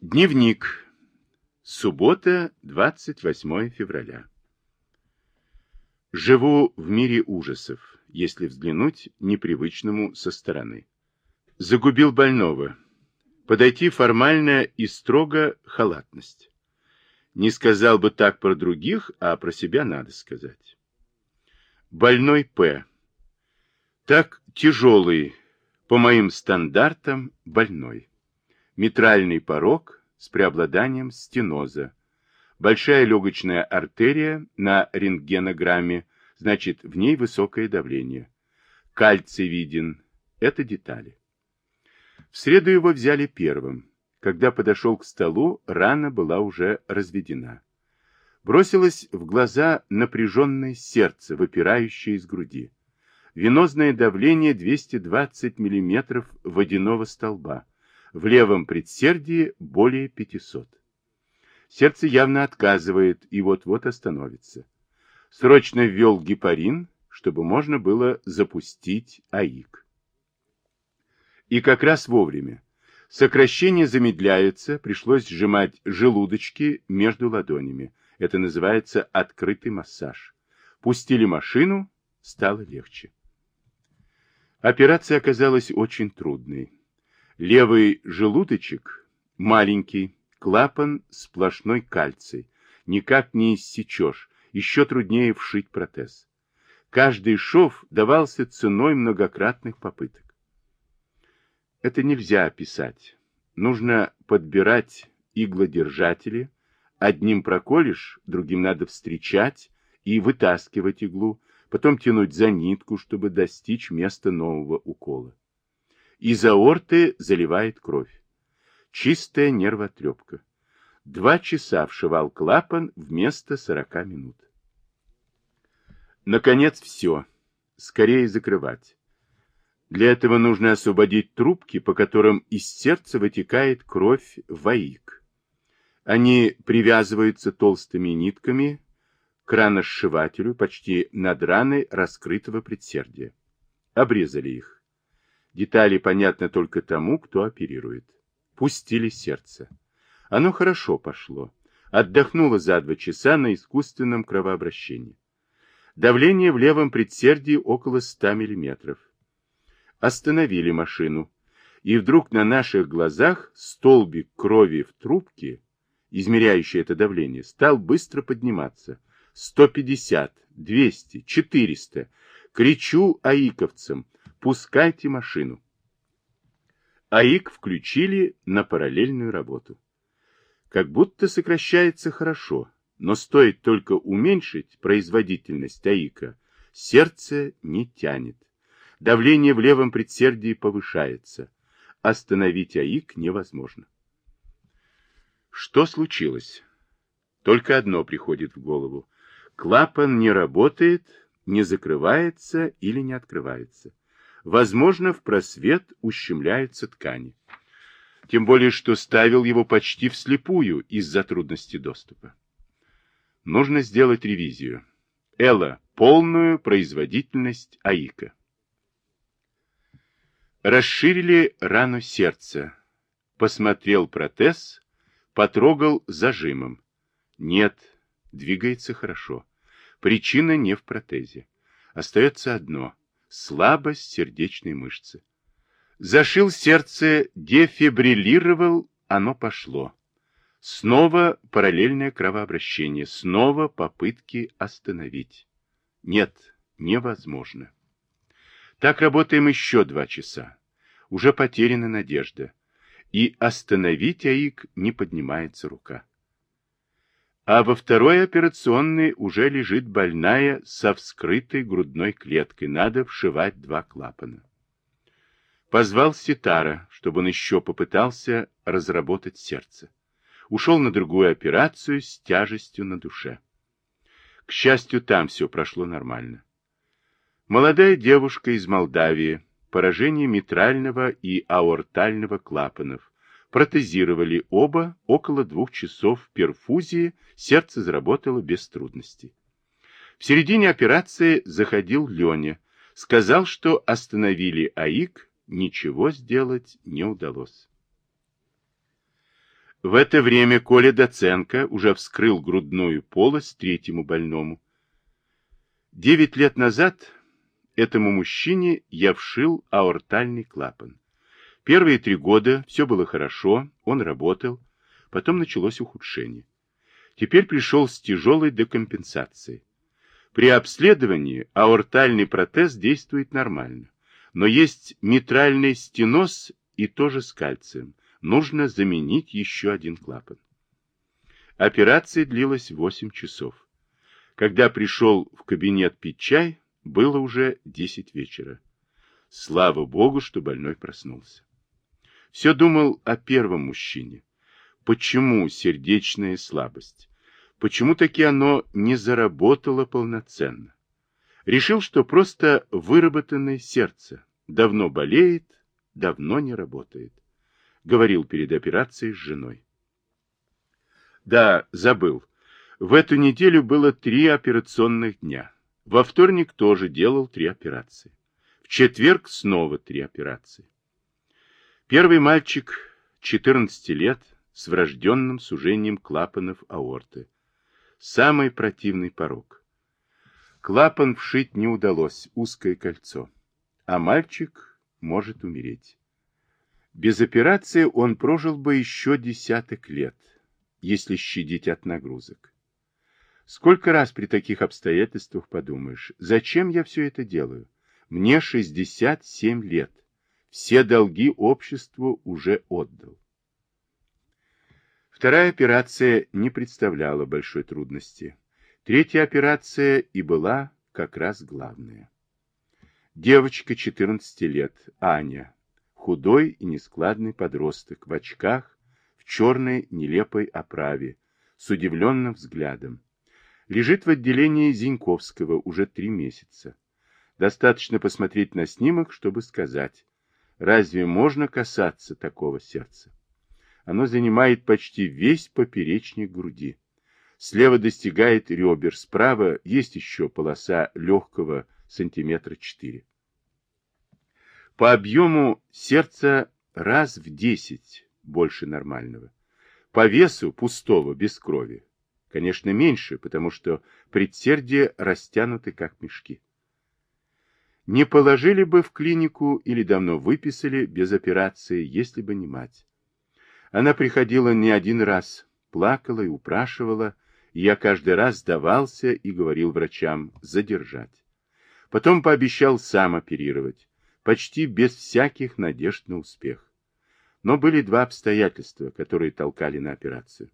Дневник. Суббота, 28 февраля. Живу в мире ужасов, если взглянуть непривычному со стороны. Загубил больного. Подойти формально и строго халатность. Не сказал бы так про других, а про себя надо сказать. Больной П. Так тяжелый, по моим стандартам, больной митральный порог с преобладанием стеноза, большая легочная артерия на рентгенограмме, значит, в ней высокое давление. Кальций виден. Это детали. В среду его взяли первым. Когда подошел к столу, рана была уже разведена. Бросилось в глаза напряженное сердце, выпирающее из груди. Венозное давление 220 мм водяного столба в левом предсердии более 500. Сердце явно отказывает и вот-вот остановится. Срочно ввел гепарин, чтобы можно было запустить АИК. И как раз вовремя. Сокращение замедляется, пришлось сжимать желудочки между ладонями. Это называется открытый массаж. Пустили машину, стало легче. Операция оказалась очень трудной. Левый желудочек маленький, клапан сплошной кальций. Никак не иссечешь, еще труднее вшить протез. Каждый шов давался ценой многократных попыток. Это нельзя описать. Нужно подбирать иглодержатели. Одним проколешь, другим надо встречать и вытаскивать иглу, потом тянуть за нитку, чтобы достичь места нового укола. Из аорты заливает кровь. Чистая нервотрепка. Два часа вшивал клапан вместо сорока минут. Наконец все. Скорее закрывать. Для этого нужно освободить трубки, по которым из сердца вытекает кровь в аик. Они привязываются толстыми нитками к раносшивателю почти над раной раскрытого предсердия. Обрезали их. Детали понятны только тому, кто оперирует. Пустили сердце. Оно хорошо пошло. Отдохнуло за два часа на искусственном кровообращении. Давление в левом предсердии около 100 мм. Остановили машину. И вдруг на наших глазах столбик крови в трубке, измеряющий это давление, стал быстро подниматься. 150, 200, 400. Кричу аиковцам – Пускайте машину. АИК включили на параллельную работу. Как будто сокращается хорошо, но стоит только уменьшить производительность АИКа, сердце не тянет. Давление в левом предсердии повышается. Остановить АИК невозможно. Что случилось? Только одно приходит в голову. Клапан не работает, не закрывается или не открывается. Возможно, в просвет ущемляются ткани. Тем более, что ставил его почти вслепую из-за трудности доступа. Нужно сделать ревизию. Элла, полную производительность АИКа. Расширили рану сердца. Посмотрел протез, потрогал зажимом. Нет, двигается хорошо. Причина не в протезе. Остается одно слабость сердечной мышцы. Зашил сердце, дефибриллировал, оно пошло. Снова параллельное кровообращение, снова попытки остановить. Нет, невозможно. Так работаем еще два часа. Уже потеряна надежда. И остановить АИК не поднимается рука а во второй операционной уже лежит больная со вскрытой грудной клеткой. Надо вшивать два клапана. Позвал Ситара, чтобы он еще попытался разработать сердце. Ушел на другую операцию с тяжестью на душе. К счастью, там все прошло нормально. Молодая девушка из Молдавии, поражение митрального и аортального клапанов, протезировали оба около двух часов перфузии, сердце заработало без трудностей. В середине операции заходил Леня, сказал, что остановили АИК, ничего сделать не удалось. В это время Коля Доценко уже вскрыл грудную полость третьему больному. Девять лет назад этому мужчине я вшил аортальный клапан. Первые три года все было хорошо, он работал, потом началось ухудшение. Теперь пришел с тяжелой декомпенсацией. При обследовании аортальный протез действует нормально, но есть митральный стеноз и тоже с кальцием. Нужно заменить еще один клапан. Операция длилась 8 часов. Когда пришел в кабинет пить чай, было уже 10 вечера. Слава Богу, что больной проснулся. Все думал о первом мужчине. Почему сердечная слабость? Почему таки оно не заработало полноценно? Решил, что просто выработанное сердце. Давно болеет, давно не работает. Говорил перед операцией с женой. Да, забыл. В эту неделю было три операционных дня. Во вторник тоже делал три операции. В четверг снова три операции. Первый мальчик, 14 лет, с врожденным сужением клапанов аорты. Самый противный порог. Клапан вшить не удалось, узкое кольцо. А мальчик может умереть. Без операции он прожил бы еще десяток лет, если щадить от нагрузок. Сколько раз при таких обстоятельствах подумаешь, зачем я все это делаю? Мне 67 лет. Все долги обществу уже отдал. Вторая операция не представляла большой трудности. Третья операция и была как раз главная. Девочка 14 лет, Аня, худой и нескладный подросток, в очках, в черной нелепой оправе, с удивленным взглядом. Лежит в отделении Зиньковского уже три месяца. Достаточно посмотреть на снимок, чтобы сказать, разве можно касаться такого сердца? Оно занимает почти весь поперечник груди. Слева достигает ребер, справа есть еще полоса легкого сантиметра 4. По объему сердца раз в 10 больше нормального. По весу пустого, без крови. Конечно, меньше, потому что предсердия растянуты как мешки. Не положили бы в клинику или давно выписали без операции, если бы не мать. Она приходила не один раз, плакала и упрашивала, и я каждый раз сдавался и говорил врачам задержать. Потом пообещал сам оперировать, почти без всяких надежд на успех. Но были два обстоятельства, которые толкали на операцию.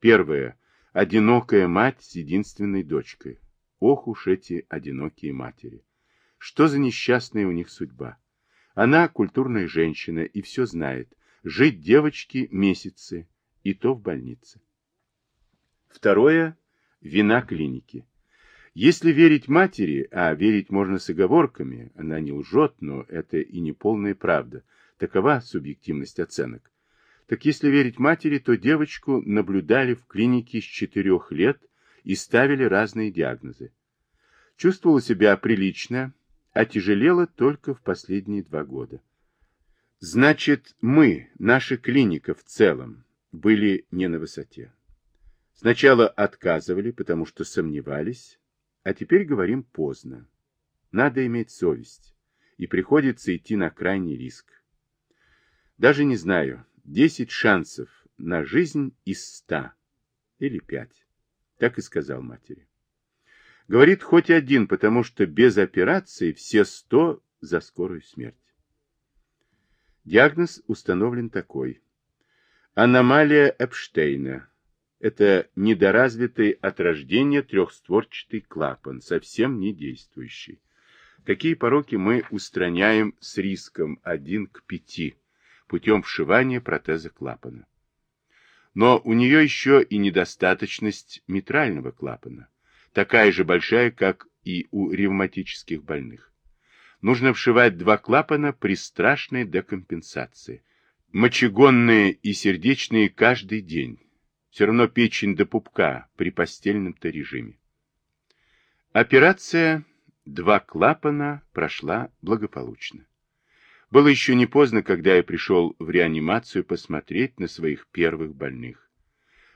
Первое – одинокая мать с единственной дочкой. Ох уж эти одинокие матери! Что за несчастная у них судьба? Она культурная женщина и все знает, Жить девочке месяцы, и то в больнице. Второе – вина клиники. Если верить матери, а верить можно с оговорками, она не лжет, но это и не полная правда, такова субъективность оценок. Так если верить матери, то девочку наблюдали в клинике с четырех лет и ставили разные диагнозы. Чувствовала себя прилично, а тяжелела только в последние два года. Значит, мы, наша клиника в целом, были не на высоте. Сначала отказывали, потому что сомневались, а теперь говорим поздно. Надо иметь совесть, и приходится идти на крайний риск. Даже не знаю, 10 шансов на жизнь из 100 или 5. Так и сказал матери. Говорит, хоть один, потому что без операции все 100 за скорую смерть. Диагноз установлен такой. Аномалия Эпштейна. Это недоразвитый от рождения трехстворчатый клапан, совсем не действующий. Такие пороки мы устраняем с риском 1 к 5 путем вшивания протеза клапана. Но у нее еще и недостаточность митрального клапана, такая же большая, как и у ревматических больных нужно вшивать два клапана при страшной декомпенсации. Мочегонные и сердечные каждый день. Все равно печень до пупка при постельном-то режиме. Операция «Два клапана» прошла благополучно. Было еще не поздно, когда я пришел в реанимацию посмотреть на своих первых больных.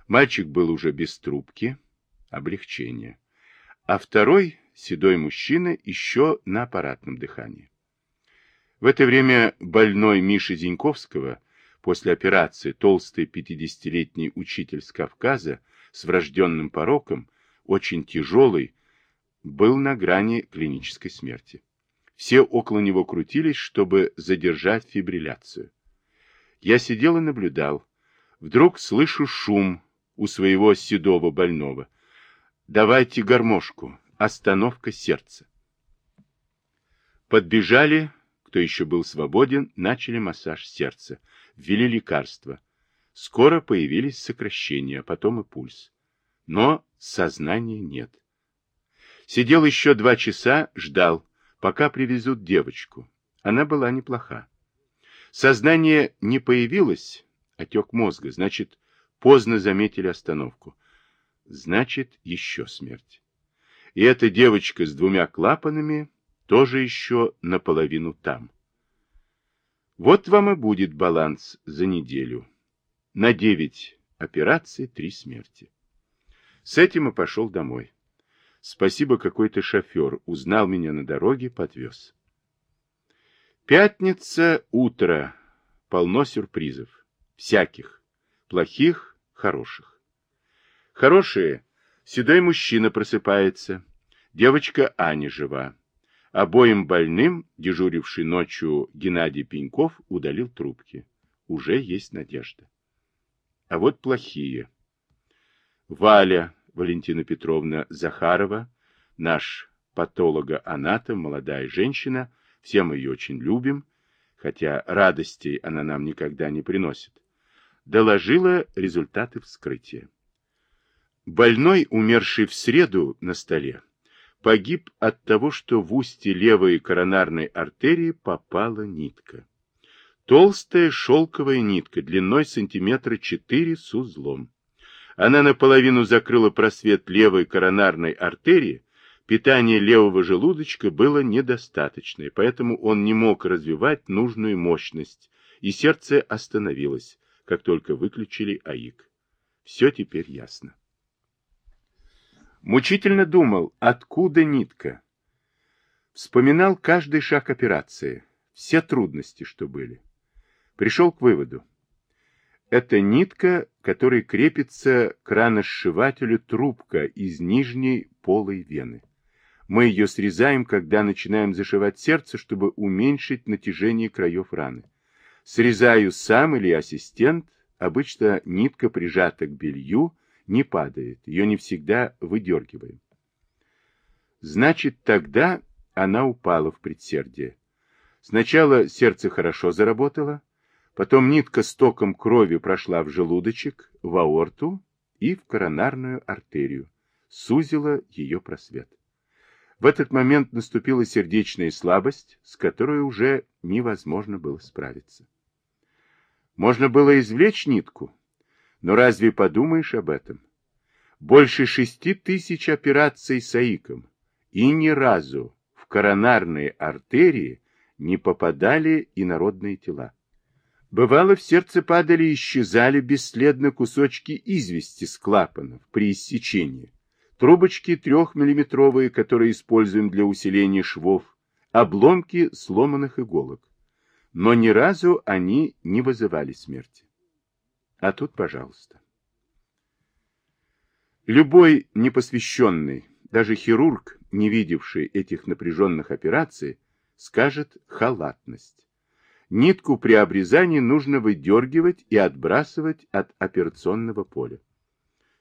Мальчик был уже без трубки, облегчение. А второй, седой мужчина, еще на аппаратном дыхании. В это время больной Миши Зиньковского, после операции толстый 50-летний учитель с Кавказа с врожденным пороком, очень тяжелый, был на грани клинической смерти. Все около него крутились, чтобы задержать фибрилляцию. Я сидел и наблюдал. Вдруг слышу шум у своего седого больного. «Давайте гармошку. Остановка сердца». Подбежали, кто еще был свободен, начали массаж сердца. Ввели лекарства. Скоро появились сокращения, а потом и пульс. Но сознания нет. Сидел еще два часа, ждал, пока привезут девочку. Она была неплоха. Сознание не появилось, отек мозга, значит, поздно заметили остановку. Значит, еще смерть. И эта девочка с двумя клапанами тоже еще наполовину там. Вот вам и будет баланс за неделю. На девять операций, три смерти. С этим и пошел домой. Спасибо, какой-то шофер узнал меня на дороге, подвез. Пятница, утро. Полно сюрпризов. Всяких. Плохих, хороших. Хорошие. Седой мужчина просыпается. Девочка Аня жива. Обоим больным, дежуривший ночью Геннадий Пеньков, удалил трубки. Уже есть надежда. А вот плохие. Валя, Валентина Петровна Захарова, наш патолога-анатом, молодая женщина, все мы ее очень любим, хотя радостей она нам никогда не приносит, доложила результаты вскрытия. Больной, умерший в среду на столе, погиб от того, что в устье левой коронарной артерии попала нитка. Толстая шелковая нитка длиной сантиметра 4 с узлом. Она наполовину закрыла просвет левой коронарной артерии, питание левого желудочка было недостаточное, поэтому он не мог развивать нужную мощность, и сердце остановилось, как только выключили АИК. Все теперь ясно. Мучительно думал, откуда нитка. Вспоминал каждый шаг операции, все трудности, что были. Пришел к выводу. Это нитка, которой крепится к раносшивателю трубка из нижней полой вены. Мы ее срезаем, когда начинаем зашивать сердце, чтобы уменьшить натяжение краев раны. Срезаю сам или ассистент, обычно нитка прижата к белью, не падает, ее не всегда выдергиваем. Значит, тогда она упала в предсердие. Сначала сердце хорошо заработало, Потом нитка с током крови прошла в желудочек, в аорту и в коронарную артерию, сузила ее просвет. В этот момент наступила сердечная слабость, с которой уже невозможно было справиться. Можно было извлечь нитку, но разве подумаешь об этом? Больше шести тысяч операций с АИКом, и ни разу в коронарные артерии не попадали инородные тела. Бывало, в сердце падали и исчезали бесследно кусочки извести с клапанов при иссечении. Трубочки трехмиллиметровые, которые используем для усиления швов, обломки сломанных иголок. Но ни разу они не вызывали смерти. А тут, пожалуйста. Любой непосвященный, даже хирург, не видевший этих напряженных операций, скажет халатность. Нитку при обрезании нужно выдергивать и отбрасывать от операционного поля.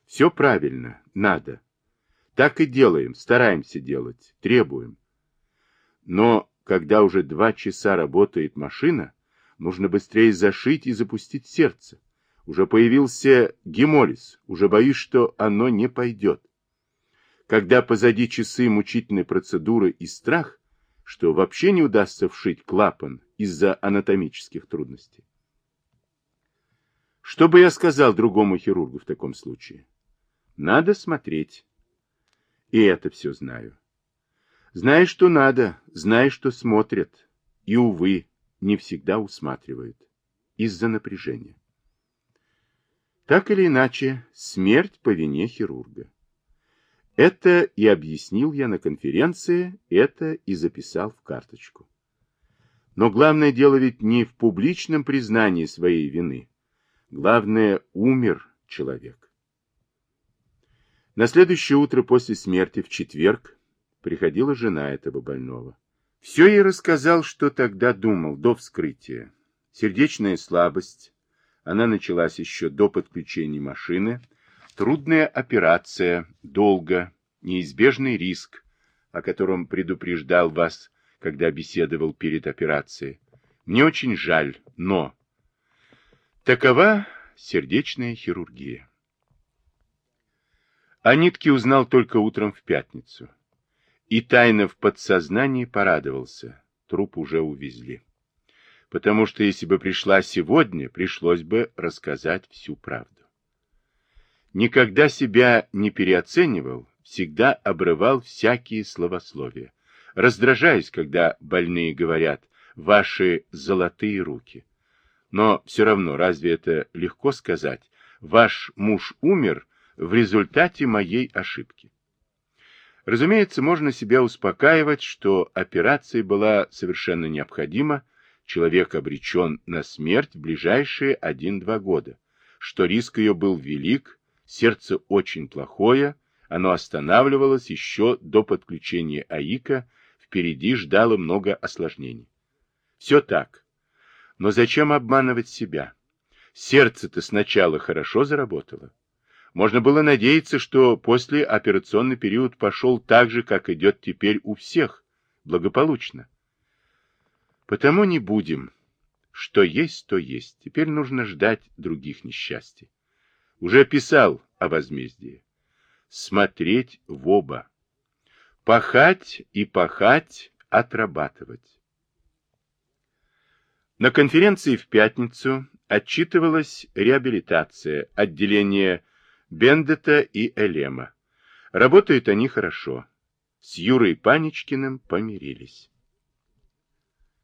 Все правильно, надо. Так и делаем, стараемся делать, требуем. Но когда уже два часа работает машина, нужно быстрее зашить и запустить сердце. Уже появился гемолиз, уже боюсь, что оно не пойдет. Когда позади часы мучительной процедуры и страх, что вообще не удастся вшить клапан из-за анатомических трудностей. Что бы я сказал другому хирургу в таком случае? Надо смотреть. И это все знаю. Знаю, что надо, знаю, что смотрят. И, увы, не всегда усматривают. Из-за напряжения. Так или иначе, смерть по вине хирурга. Это и объяснил я на конференции, это и записал в карточку. Но главное дело ведь не в публичном признании своей вины. Главное, умер человек. На следующее утро после смерти, в четверг, приходила жена этого больного. Все ей рассказал, что тогда думал до вскрытия. Сердечная слабость, она началась еще до подключения машины, трудная операция, долго, неизбежный риск, о котором предупреждал вас когда беседовал перед операцией. Мне очень жаль, но... Такова сердечная хирургия. О нитке узнал только утром в пятницу. И тайно в подсознании порадовался. Труп уже увезли. Потому что если бы пришла сегодня, пришлось бы рассказать всю правду. Никогда себя не переоценивал, всегда обрывал всякие словословия раздражаюсь, когда больные говорят «ваши золотые руки». Но все равно, разве это легко сказать? Ваш муж умер в результате моей ошибки. Разумеется, можно себя успокаивать, что операция была совершенно необходима, человек обречен на смерть в ближайшие один-два года, что риск ее был велик, сердце очень плохое, оно останавливалось еще до подключения АИКа впереди ждало много осложнений. Все так. Но зачем обманывать себя? Сердце-то сначала хорошо заработало. Можно было надеяться, что после операционный период пошел так же, как идет теперь у всех, благополучно. Потому не будем. Что есть, то есть. Теперь нужно ждать других несчастий. Уже писал о возмездии. Смотреть в оба. Пахать и пахать, отрабатывать. На конференции в пятницу отчитывалась реабилитация отделения Бендета и Элема. Работают они хорошо. С Юрой Паничкиным помирились.